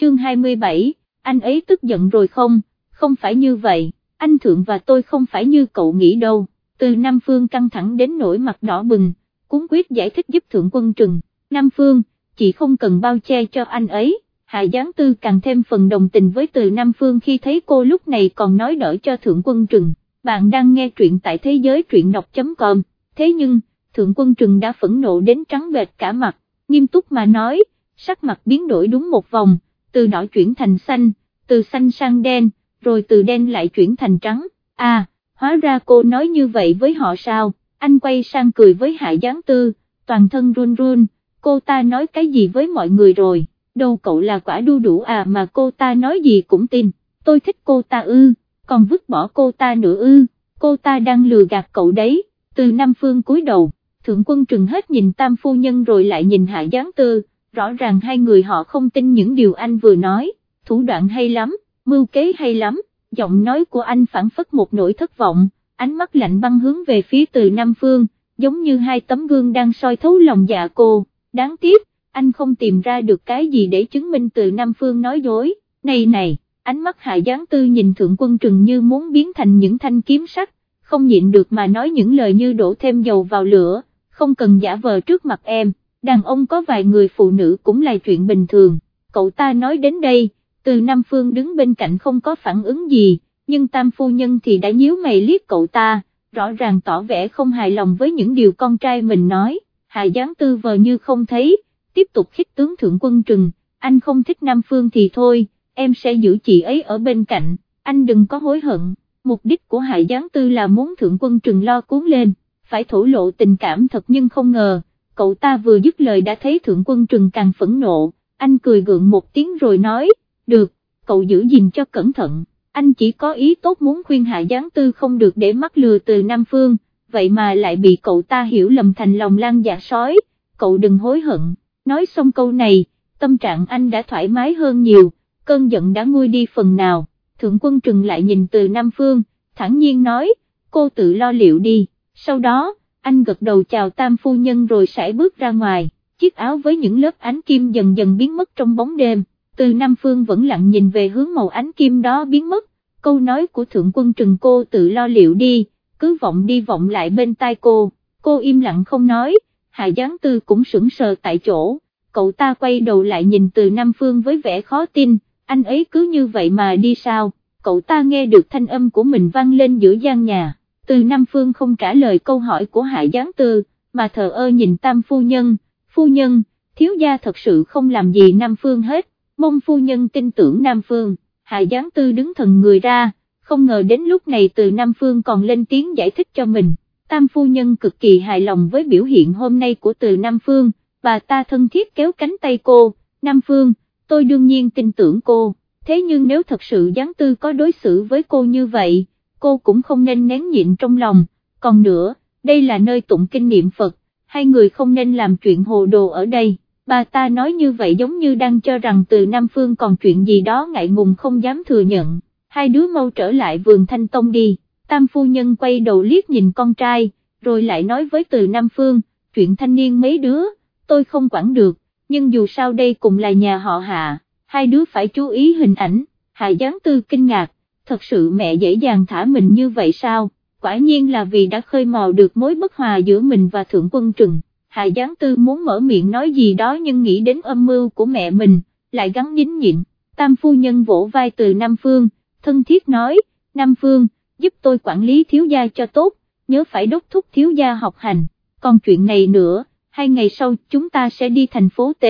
chương 27, anh ấy tức giận rồi không, không phải như vậy, anh Thượng và tôi không phải như cậu nghĩ đâu, từ Nam Phương căng thẳng đến nỗi mặt đỏ bừng, cuốn quyết giải thích giúp Thượng Quân Trừng, Nam Phương, chị không cần bao che cho anh ấy. Hạ Giáng Tư càng thêm phần đồng tình với từ Nam Phương khi thấy cô lúc này còn nói đỡ cho Thượng Quân Trừng, bạn đang nghe truyện tại thế giới truyện đọc.com, thế nhưng, Thượng Quân Trừng đã phẫn nộ đến trắng bệch cả mặt, nghiêm túc mà nói, sắc mặt biến đổi đúng một vòng, từ đỏ chuyển thành xanh, từ xanh sang đen, rồi từ đen lại chuyển thành trắng, à, hóa ra cô nói như vậy với họ sao, anh quay sang cười với Hạ Giáng Tư, toàn thân run run, cô ta nói cái gì với mọi người rồi? Đâu cậu là quả đu đủ à mà cô ta nói gì cũng tin, tôi thích cô ta ư, còn vứt bỏ cô ta nữa ư, cô ta đang lừa gạt cậu đấy, từ Nam Phương cúi đầu, thượng quân trừng hết nhìn tam phu nhân rồi lại nhìn hạ gián tư, rõ ràng hai người họ không tin những điều anh vừa nói, thủ đoạn hay lắm, mưu kế hay lắm, giọng nói của anh phản phất một nỗi thất vọng, ánh mắt lạnh băng hướng về phía từ Nam Phương, giống như hai tấm gương đang soi thấu lòng dạ cô, đáng tiếc anh không tìm ra được cái gì để chứng minh từ Nam Phương nói dối, này này, ánh mắt Hạ gián Tư nhìn Thượng Quân Trừng như muốn biến thành những thanh kiếm sắt, không nhịn được mà nói những lời như đổ thêm dầu vào lửa, không cần giả vờ trước mặt em, đàn ông có vài người phụ nữ cũng là chuyện bình thường, cậu ta nói đến đây, từ Nam Phương đứng bên cạnh không có phản ứng gì, nhưng Tam Phu Nhân thì đã nhíu mày liếc cậu ta, rõ ràng tỏ vẻ không hài lòng với những điều con trai mình nói, Hạ Giáng Tư vờ như không thấy, tiếp tục khích tướng thượng quân trừng, anh không thích Nam Phương thì thôi, em sẽ giữ chị ấy ở bên cạnh, anh đừng có hối hận, mục đích của Hải Giáng Tư là muốn thượng quân trừng lo cuốn lên, phải thổ lộ tình cảm thật nhưng không ngờ, cậu ta vừa dứt lời đã thấy thượng quân trừng càng phẫn nộ, anh cười gượng một tiếng rồi nói, được, cậu giữ gìn cho cẩn thận, anh chỉ có ý tốt muốn khuyên Hạ gián Tư không được để mắc lừa từ Nam Phương, vậy mà lại bị cậu ta hiểu lầm thành lòng lan dạ sói, cậu đừng hối hận. Nói xong câu này, tâm trạng anh đã thoải mái hơn nhiều, cơn giận đã nguôi đi phần nào, thượng quân trừng lại nhìn từ Nam Phương, thẳng nhiên nói, cô tự lo liệu đi, sau đó, anh gật đầu chào tam phu nhân rồi sải bước ra ngoài, chiếc áo với những lớp ánh kim dần dần biến mất trong bóng đêm, từ Nam Phương vẫn lặng nhìn về hướng màu ánh kim đó biến mất, câu nói của thượng quân trừng cô tự lo liệu đi, cứ vọng đi vọng lại bên tai cô, cô im lặng không nói, Hạ Giáng Tư cũng sững sờ tại chỗ, cậu ta quay đầu lại nhìn từ Nam Phương với vẻ khó tin, anh ấy cứ như vậy mà đi sao, cậu ta nghe được thanh âm của mình vang lên giữa gian nhà, từ Nam Phương không trả lời câu hỏi của Hạ Giáng Tư, mà thờ ơ nhìn Tam Phu Nhân, Phu Nhân, thiếu gia thật sự không làm gì Nam Phương hết, mong Phu Nhân tin tưởng Nam Phương, Hạ Giáng Tư đứng thần người ra, không ngờ đến lúc này từ Nam Phương còn lên tiếng giải thích cho mình. Tam phu nhân cực kỳ hài lòng với biểu hiện hôm nay của từ Nam Phương, bà ta thân thiết kéo cánh tay cô, Nam Phương, tôi đương nhiên tin tưởng cô, thế nhưng nếu thật sự gián tư có đối xử với cô như vậy, cô cũng không nên nén nhịn trong lòng, còn nữa, đây là nơi tụng kinh niệm Phật, hai người không nên làm chuyện hồ đồ ở đây. Bà ta nói như vậy giống như đang cho rằng từ Nam Phương còn chuyện gì đó ngại ngùng không dám thừa nhận, hai đứa mau trở lại vườn Thanh Tông đi. Tam phu nhân quay đầu liếc nhìn con trai, rồi lại nói với từ Nam Phương, chuyện thanh niên mấy đứa, tôi không quản được, nhưng dù sao đây cũng là nhà họ hạ, hai đứa phải chú ý hình ảnh, hạ gián tư kinh ngạc, thật sự mẹ dễ dàng thả mình như vậy sao, quả nhiên là vì đã khơi mò được mối bất hòa giữa mình và thượng quân trừng. Hạ Giáng Tư muốn mở miệng nói gì đó nhưng nghĩ đến âm mưu của mẹ mình, lại gắn nhín nhịn, tam phu nhân vỗ vai từ Nam Phương, thân thiết nói, Nam Phương, giúp tôi quản lý thiếu gia cho tốt, nhớ phải đốc thúc thiếu gia học hành, còn chuyện này nữa, hai ngày sau chúng ta sẽ đi thành phố T,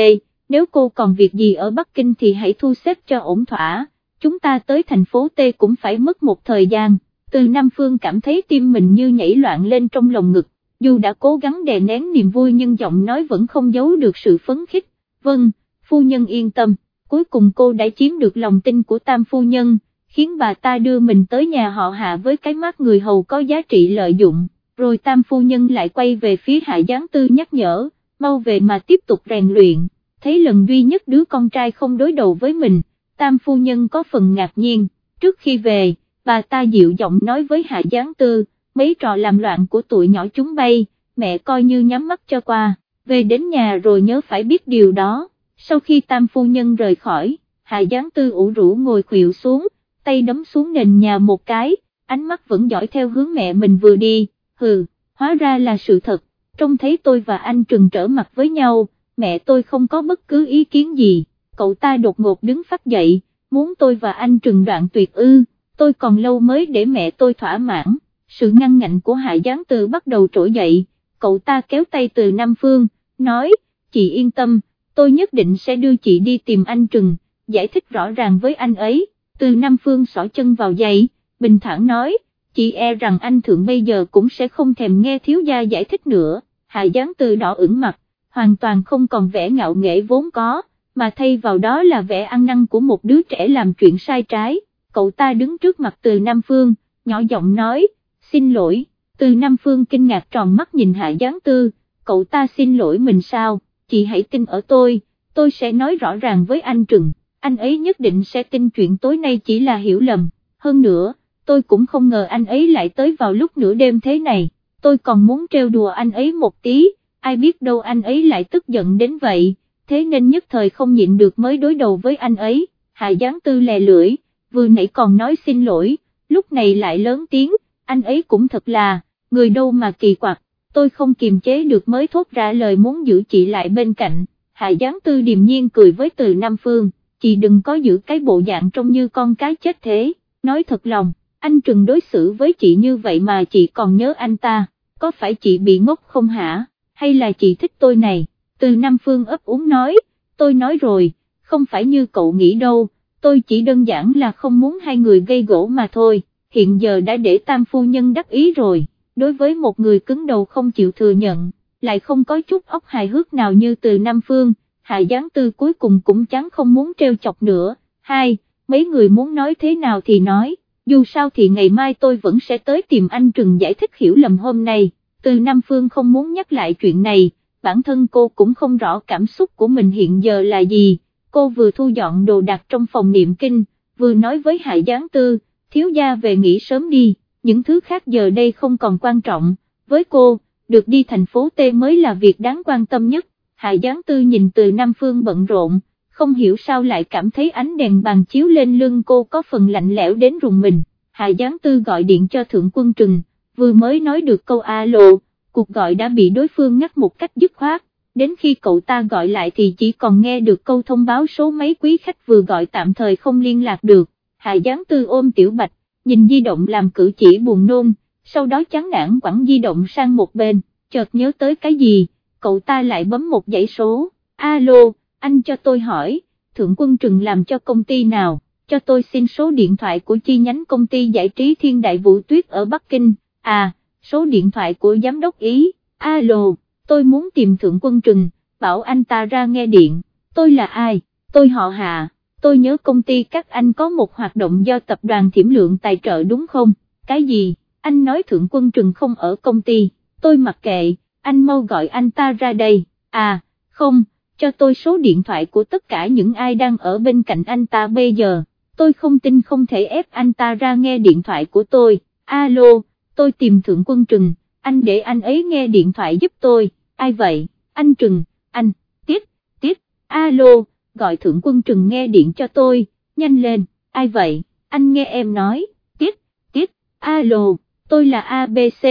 nếu cô còn việc gì ở Bắc Kinh thì hãy thu xếp cho ổn thỏa, chúng ta tới thành phố T cũng phải mất một thời gian, từ Nam Phương cảm thấy tim mình như nhảy loạn lên trong lòng ngực, dù đã cố gắng đè nén niềm vui nhưng giọng nói vẫn không giấu được sự phấn khích, vâng, phu nhân yên tâm, cuối cùng cô đã chiếm được lòng tin của tam phu nhân khiến bà ta đưa mình tới nhà họ hạ với cái mắt người hầu có giá trị lợi dụng, rồi tam phu nhân lại quay về phía hạ gián tư nhắc nhở, mau về mà tiếp tục rèn luyện, thấy lần duy nhất đứa con trai không đối đầu với mình, tam phu nhân có phần ngạc nhiên, trước khi về, bà ta dịu giọng nói với hạ Giáng tư, mấy trò làm loạn của tụi nhỏ chúng bay, mẹ coi như nhắm mắt cho qua, về đến nhà rồi nhớ phải biết điều đó, sau khi tam phu nhân rời khỏi, Hạ Giáng Tư ủ rũ ngồi khuỵu xuống, tay đấm xuống nền nhà một cái, ánh mắt vẫn dõi theo hướng mẹ mình vừa đi, hừ, hóa ra là sự thật, trông thấy tôi và anh Trừng trở mặt với nhau, mẹ tôi không có bất cứ ý kiến gì, cậu ta đột ngột đứng phát dậy, muốn tôi và anh Trừng đoạn tuyệt ư, tôi còn lâu mới để mẹ tôi thỏa mãn, sự ngăn ngạnh của Hạ Giáng Từ bắt đầu trỗi dậy, cậu ta kéo tay từ Nam Phương, nói, chị yên tâm, tôi nhất định sẽ đưa chị đi tìm anh Trừng, giải thích rõ ràng với anh ấy, từ Nam Phương xỏ chân vào giày, bình thản nói, chị e rằng anh thượng bây giờ cũng sẽ không thèm nghe thiếu gia giải thích nữa, Hạ Giáng Từ đỏ ửng mặt, hoàn toàn không còn vẻ ngạo nghễ vốn có, mà thay vào đó là vẻ ăn năn của một đứa trẻ làm chuyện sai trái, cậu ta đứng trước mặt từ Nam Phương, nhỏ giọng nói, xin lỗi, từ Nam Phương kinh ngạc tròn mắt nhìn Hạ Giáng Tư, cậu ta xin lỗi mình sao, chị hãy tin ở tôi, tôi sẽ nói rõ ràng với anh Trừng, anh ấy nhất định sẽ tin chuyện tối nay chỉ là hiểu lầm, hơn nữa, tôi cũng không ngờ anh ấy lại tới vào lúc nửa đêm thế này, tôi còn muốn trêu đùa anh ấy một tí, ai biết đâu anh ấy lại tức giận đến vậy, thế nên nhất thời không nhịn được mới đối đầu với anh ấy, Hạ Giáng Tư lè lưỡi, vừa nãy còn nói xin lỗi, lúc này lại lớn tiếng, anh ấy cũng thật là, người đâu mà kỳ quặc, tôi không kiềm chế được mới thốt ra lời muốn giữ chị lại bên cạnh, Hạ Giáng Tư điềm nhiên cười với từ Nam Phương, chị đừng có giữ cái bộ dạng trông như con cái chết thế, nói thật lòng, anh Trừng đối xử với chị như vậy mà chị còn nhớ anh ta, có phải chị bị ngốc không hả, hay là chị thích tôi này, từ Nam Phương ấp úng nói, tôi nói rồi, không phải như cậu nghĩ đâu, tôi chỉ đơn giản là không muốn hai người gây gỗ mà thôi, hiện giờ đã để tam phu nhân đắc ý rồi, đối với một người cứng đầu không chịu thừa nhận, lại không có chút óc hài hước nào như từ Nam Phương, Hạ Giáng Tư cuối cùng cũng chán không muốn treo chọc nữa, hai, mấy người muốn nói thế nào thì nói, dù sao thì ngày mai tôi vẫn sẽ tới tìm anh Trừng giải thích hiểu lầm hôm nay, từ Nam Phương không muốn nhắc lại chuyện này, bản thân cô cũng không rõ cảm xúc của mình hiện giờ là gì. Cô vừa thu dọn đồ đạc trong phòng niệm kinh, vừa nói với Hạ Giáng Tư, thiếu gia về nghỉ sớm đi, những thứ khác giờ đây không còn quan trọng, với cô, được đi thành phố T mới là việc đáng quan tâm nhất, Hạ Giáng Tư nhìn từ Nam Phương bận rộn, không hiểu sao lại cảm thấy ánh đèn bàn chiếu lên lưng cô có phần lạnh lẽo đến rùng mình, Hạ Giáng Tư gọi điện cho Thượng Quân Trừng, vừa mới nói được câu alo, cuộc gọi đã bị đối phương ngắt một cách dứt khoát, đến khi cậu ta gọi lại thì chỉ còn nghe được câu thông báo số mấy quý khách vừa gọi tạm thời không liên lạc được, Hạ Giáng Tư ôm Tiểu Bạch, nhìn di động làm cử chỉ buồn nôn, sau đó chán nản quẳng di động sang một bên, chợt nhớ tới cái gì, cậu ta lại bấm một dãy số, alo, anh cho tôi hỏi, Thượng Quân Trừng làm cho công ty nào, cho tôi xin số điện thoại của chi nhánh công ty giải trí Thiên Đại Vũ Tuyết ở Bắc Kinh, à, số điện thoại của giám đốc Ý, alo tôi muốn tìm thượng quân trừng, bảo anh ta ra nghe điện, tôi là ai, tôi họ hạ, tôi nhớ công ty các anh có một hoạt động do tập đoàn thiểm lượng tài trợ đúng không, cái gì, anh nói thượng quân trừng không ở công ty, tôi mặc kệ, anh mau gọi anh ta ra đây, à, không, cho tôi số điện thoại của tất cả những ai đang ở bên cạnh anh ta bây giờ, tôi không tin không thể ép anh ta ra nghe điện thoại của tôi, alo, tôi tìm thượng quân trừng, anh để anh ấy nghe điện thoại giúp tôi. Ai vậy, anh Trừng, anh, Tiết, Tiết, alo, gọi thượng quân Trừng nghe điện cho tôi, nhanh lên, ai vậy, anh nghe em nói, Tiết, Tiết, alo, tôi là ABC,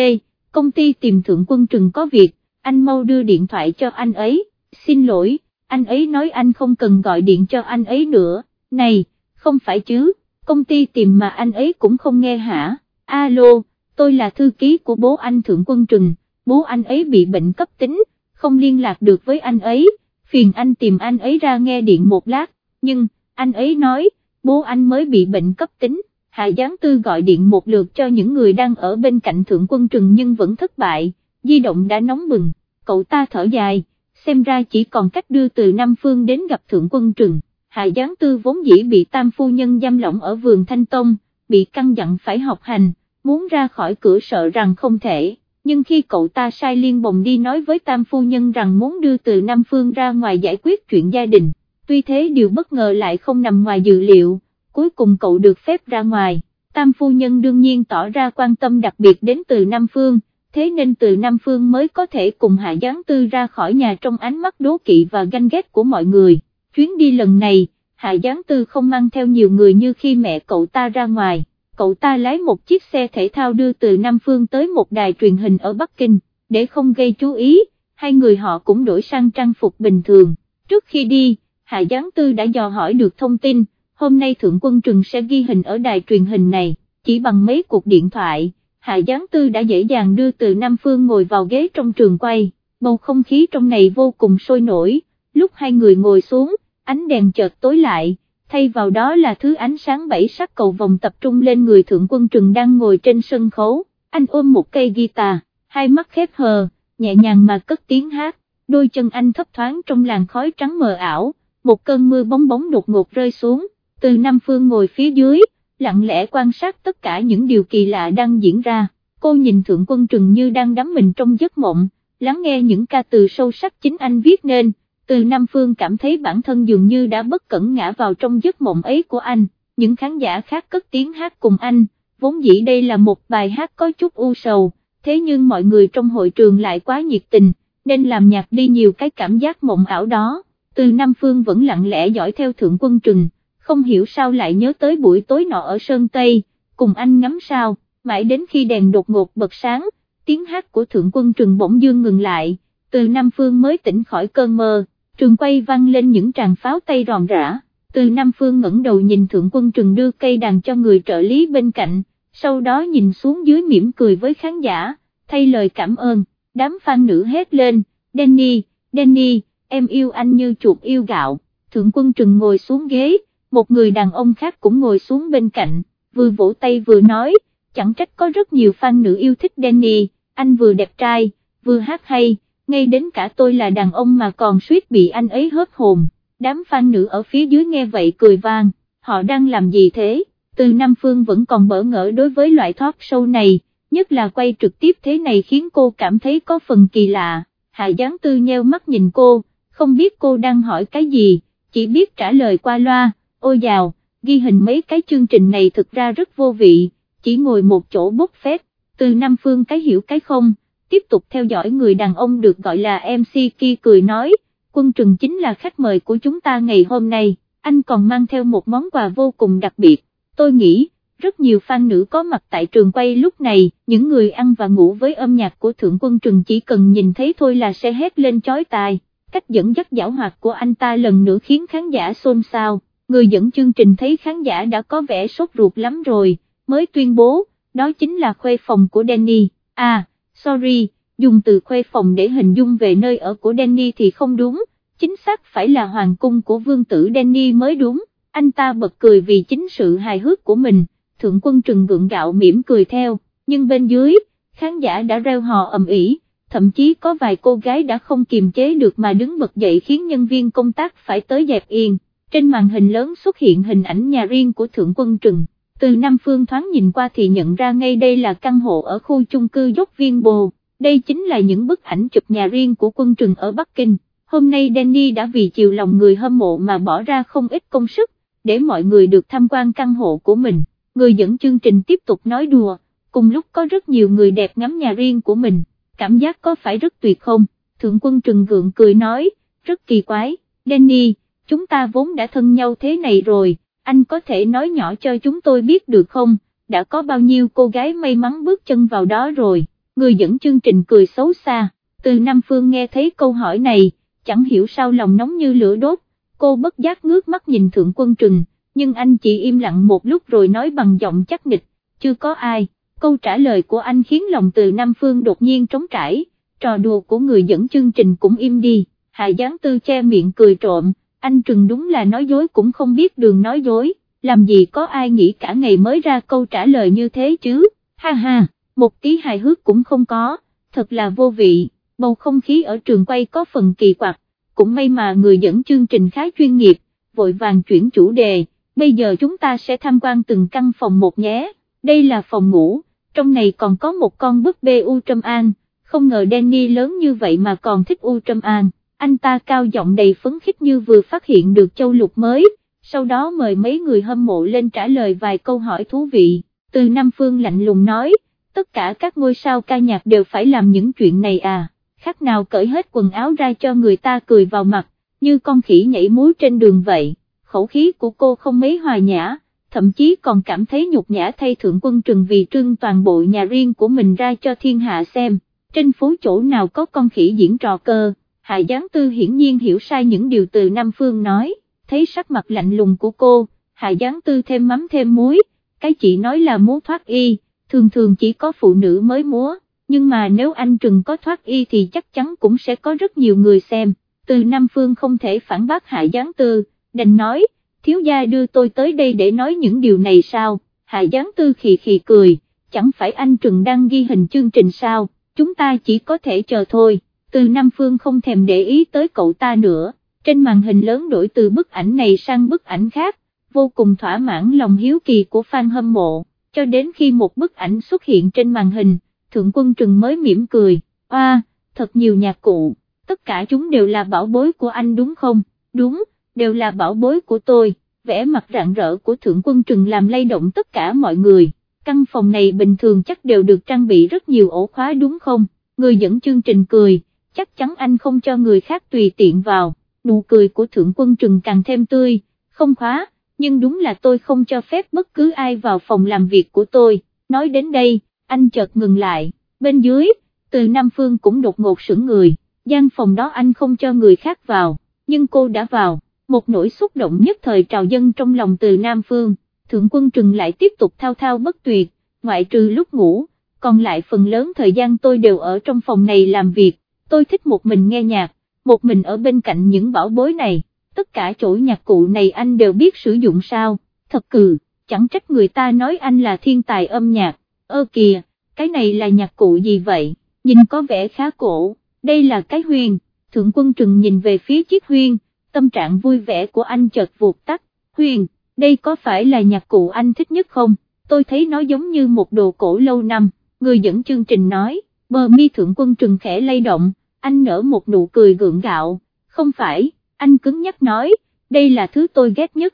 công ty tìm thượng quân Trừng có việc, anh mau đưa điện thoại cho anh ấy, xin lỗi, anh ấy nói anh không cần gọi điện cho anh ấy nữa, này, không phải chứ, công ty tìm mà anh ấy cũng không nghe hả, alo, tôi là thư ký của bố anh thượng quân Trừng bố anh ấy bị bệnh cấp tính, không liên lạc được với anh ấy, phiền anh tìm anh ấy ra nghe điện một lát, nhưng, anh ấy nói, bố anh mới bị bệnh cấp tính, Hạ Giáng Tư gọi điện một lượt cho những người đang ở bên cạnh Thượng Quân Trừng nhưng vẫn thất bại, di động đã nóng bừng, cậu ta thở dài, xem ra chỉ còn cách đưa từ Nam Phương đến gặp Thượng Quân Trừng, Hạ Giáng Tư vốn dĩ bị tam phu nhân giam lỏng ở vườn Thanh Tông, bị căng dặn phải học hành, muốn ra khỏi cửa sợ rằng không thể nhưng khi cậu ta sai liên bồng đi nói với tam phu nhân rằng muốn đưa từ Nam Phương ra ngoài giải quyết chuyện gia đình, tuy thế điều bất ngờ lại không nằm ngoài dự liệu, cuối cùng cậu được phép ra ngoài, tam phu nhân đương nhiên tỏ ra quan tâm đặc biệt đến từ Nam Phương, thế nên từ Nam Phương mới có thể cùng Hạ Giáng Tư ra khỏi nhà trong ánh mắt đố kỵ và ganh ghét của mọi người, chuyến đi lần này, Hạ Giáng Tư không mang theo nhiều người như khi mẹ cậu ta ra ngoài, cậu ta lái một chiếc xe thể thao đưa từ Nam Phương tới một đài truyền hình ở Bắc Kinh, để không gây chú ý, hai người họ cũng đổi sang trang phục bình thường, trước khi đi, Hạ Giáng Tư đã dò hỏi được thông tin, hôm nay Thượng Quân Trừng sẽ ghi hình ở đài truyền hình này, chỉ bằng mấy cuộc điện thoại, Hạ Giáng Tư đã dễ dàng đưa từ Nam Phương ngồi vào ghế trong trường quay, bầu không khí trong này vô cùng sôi nổi, lúc hai người ngồi xuống, ánh đèn chợt tối lại, thay vào đó là thứ ánh sáng bảy sắc cầu vòng tập trung lên người Thượng Quân Trừng đang ngồi trên sân khấu, anh ôm một cây guitar, hai mắt khép hờ, nhẹ nhàng mà cất tiếng hát, đôi chân anh thấp thoáng trong làn khói trắng mờ ảo, một cơn mưa bóng bóng đột ngột rơi xuống, từ Nam Phương ngồi phía dưới, lặng lẽ quan sát tất cả những điều kỳ lạ đang diễn ra, cô nhìn Thượng Quân Trừng như đang đắm mình trong giấc mộng, lắng nghe những ca từ sâu sắc chính anh viết nên, từ Nam Phương cảm thấy bản thân dường như đã bất cẩn ngã vào trong giấc mộng ấy của anh, những khán giả khác cất tiếng hát cùng anh, vốn dĩ đây là một bài hát có chút u sầu, thế nhưng mọi người trong hội trường lại quá nhiệt tình, nên làm nhạt đi nhiều cái cảm giác mộng ảo đó, từ Nam Phương vẫn lặng lẽ dõi theo Thượng Quân Trừng, không hiểu sao lại nhớ tới buổi tối nọ ở Sơn Tây, cùng anh ngắm sao, mãi đến khi đèn đột ngột bật sáng, tiếng hát của Thượng Quân Trừng bỗng dương ngừng lại, từ Nam Phương mới tỉnh khỏi cơn mơ, trường quay vang lên những tràng pháo tay ròn rã, từ Nam Phương ngẩng đầu nhìn Thượng Quân Trừng đưa cây đàn cho người trợ lý bên cạnh, sau đó nhìn xuống dưới mỉm cười với khán giả, thay lời cảm ơn, đám fan nữ hét lên, Danny, Danny, em yêu anh như chuột yêu gạo, Thượng Quân Trừng ngồi xuống ghế, một người đàn ông khác cũng ngồi xuống bên cạnh, vừa vỗ tay vừa nói, chẳng trách có rất nhiều fan nữ yêu thích Danny, anh vừa đẹp trai, vừa hát hay, ngay đến cả tôi là đàn ông mà còn suýt bị anh ấy hớp hồn, đám fan nữ ở phía dưới nghe vậy cười vang, họ đang làm gì thế, từ Nam Phương vẫn còn bỡ ngỡ đối với loại talk show này, nhất là quay trực tiếp thế này khiến cô cảm thấy có phần kỳ lạ, Hạ Giáng Tư nheo mắt nhìn cô, không biết cô đang hỏi cái gì, chỉ biết trả lời qua loa, ôi dào, ghi hình mấy cái chương trình này thực ra rất vô vị, chỉ ngồi một chỗ bốc phép, từ Nam Phương cái hiểu cái không, tiếp tục theo dõi người đàn ông được gọi là MC kia cười nói, quân trừng chính là khách mời của chúng ta ngày hôm nay, anh còn mang theo một món quà vô cùng đặc biệt, tôi nghĩ, rất nhiều fan nữ có mặt tại trường quay lúc này, những người ăn và ngủ với âm nhạc của Thượng Quân Trừng chỉ cần nhìn thấy thôi là sẽ hét lên chói tai, cách dẫn dắt giảo hoạt của anh ta lần nữa khiến khán giả xôn xao, người dẫn chương trình thấy khán giả đã có vẻ sốt ruột lắm rồi, mới tuyên bố, đó chính là khuê phòng của Danny, à, sorry, dùng từ khuê phòng để hình dung về nơi ở của Danny thì không đúng, chính xác phải là hoàng cung của vương tử Danny mới đúng, anh ta bật cười vì chính sự hài hước của mình, thượng quân trừng gượng gạo mỉm cười theo, nhưng bên dưới, khán giả đã reo hò ầm ĩ. Thậm chí có vài cô gái đã không kiềm chế được mà đứng bật dậy khiến nhân viên công tác phải tới dẹp yên, trên màn hình lớn xuất hiện hình ảnh nhà riêng của Thượng Quân Trừng, từ Nam Phương thoáng nhìn qua thì nhận ra ngay đây là căn hộ ở khu chung cư dốc viên bồ, đây chính là những bức ảnh chụp nhà riêng của Quân Trừng ở Bắc Kinh, hôm nay Danny đã vì chiều lòng người hâm mộ mà bỏ ra không ít công sức, để mọi người được tham quan căn hộ của mình, người dẫn chương trình tiếp tục nói đùa, cùng lúc có rất nhiều người đẹp ngắm nhà riêng của mình, cảm giác có phải rất tuyệt không, Thượng Quân Trừng gượng cười nói, rất kỳ quái, Danny, chúng ta vốn đã thân nhau thế này rồi, anh có thể nói nhỏ cho chúng tôi biết được không, đã có bao nhiêu cô gái may mắn bước chân vào đó rồi, người dẫn chương trình cười xấu xa, từ Nam Phương nghe thấy câu hỏi này, chẳng hiểu sao lòng nóng như lửa đốt, cô bất giác ngước mắt nhìn Thượng Quân Trừng, nhưng anh chỉ im lặng một lúc rồi nói bằng giọng chắc nịch, chưa có ai, câu trả lời của anh khiến lòng từ Nam Phương đột nhiên trống trải, trò đùa của người dẫn chương trình cũng im đi, Hạ Giáng Tư che miệng cười trộm, anh Trừng đúng là nói dối cũng không biết đường nói dối, làm gì có ai nghĩ cả ngày mới ra câu trả lời như thế chứ, ha ha, một tí hài hước cũng không có, thật là vô vị, bầu không khí ở trường quay có phần kỳ quặc, cũng may mà người dẫn chương trình khá chuyên nghiệp, vội vàng chuyển chủ đề, bây giờ chúng ta sẽ tham quan từng căn phòng một nhé, đây là phòng ngủ, trong này còn có một con búp bê U Trâm An, không ngờ Danny lớn như vậy mà còn thích U Trâm An anh ta cao giọng đầy phấn khích như vừa phát hiện được châu lục mới, sau đó mời mấy người hâm mộ lên trả lời vài câu hỏi thú vị, từ Nam Phương lạnh lùng nói, tất cả các ngôi sao ca nhạc đều phải làm những chuyện này à, khác nào cởi hết quần áo ra cho người ta cười vào mặt, như con khỉ nhảy múa trên đường vậy, khẩu khí của cô không mấy hòa nhã, thậm chí còn cảm thấy nhục nhã thay thượng quân trừng vì trưng toàn bộ nhà riêng của mình ra cho thiên hạ xem, trên phố chỗ nào có con khỉ diễn trò cơ, Hạ Giáng Tư hiển nhiên hiểu sai những điều từ Nam Phương nói, thấy sắc mặt lạnh lùng của cô, Hạ Giáng Tư thêm mắm thêm muối, cái chị nói là múa thoát y, thường thường chỉ có phụ nữ mới múa, nhưng mà nếu anh Trừng có thoát y thì chắc chắn cũng sẽ có rất nhiều người xem, từ Nam Phương không thể phản bác Hạ Giáng Tư, đành nói, thiếu gia đưa tôi tới đây để nói những điều này sao, Hạ Giáng Tư khì khì cười, chẳng phải anh Trừng đang ghi hình chương trình sao, chúng ta chỉ có thể chờ thôi, từ Nam Phương không thèm để ý tới cậu ta nữa, trên màn hình lớn đổi từ bức ảnh này sang bức ảnh khác, vô cùng thỏa mãn lòng hiếu kỳ của fan hâm mộ, cho đến khi một bức ảnh xuất hiện trên màn hình, Thượng Quân Trừng mới mỉm cười, oa, thật nhiều nhạc cụ, tất cả chúng đều là bảo bối của anh đúng không, đúng, đều là bảo bối của tôi, vẻ mặt rạng rỡ của Thượng Quân Trừng làm lay động tất cả mọi người, căn phòng này bình thường chắc đều được trang bị rất nhiều ổ khóa đúng không, người dẫn chương trình cười, chắc chắn anh không cho người khác tùy tiện vào, nụ cười của Thượng Quân Trừng càng thêm tươi, không khóa nhưng đúng là tôi không cho phép bất cứ ai vào phòng làm việc của tôi, nói đến đây, anh chợt ngừng lại, bên dưới, từ Nam Phương cũng đột ngột sững người, gian phòng đó anh không cho người khác vào, nhưng cô đã vào, một nỗi xúc động nhất thời trào dân trong lòng từ Nam Phương, Thượng Quân Trừng lại tiếp tục thao thao bất tuyệt, ngoại trừ lúc ngủ, còn lại phần lớn thời gian tôi đều ở trong phòng này làm việc, tôi thích một mình nghe nhạc, một mình ở bên cạnh những bảo bối này. Tất cả chỗ nhạc cụ này anh đều biết sử dụng sao, thật cừ, chẳng trách người ta nói anh là thiên tài âm nhạc, ơ kìa, cái này là nhạc cụ gì vậy, nhìn có vẻ khá cổ, đây là cái huyền, thượng quân trừng nhìn về phía chiếc huyền, tâm trạng vui vẻ của anh chợt vụt tắt, huyền, đây có phải là nhạc cụ anh thích nhất không, tôi thấy nó giống như một đồ cổ lâu năm, người dẫn chương trình nói, bờ mi thượng quân trừng khẽ lay động, anh nở một nụ cười gượng gạo, không phải anh cứng nhắc nói, đây là thứ tôi ghét nhất,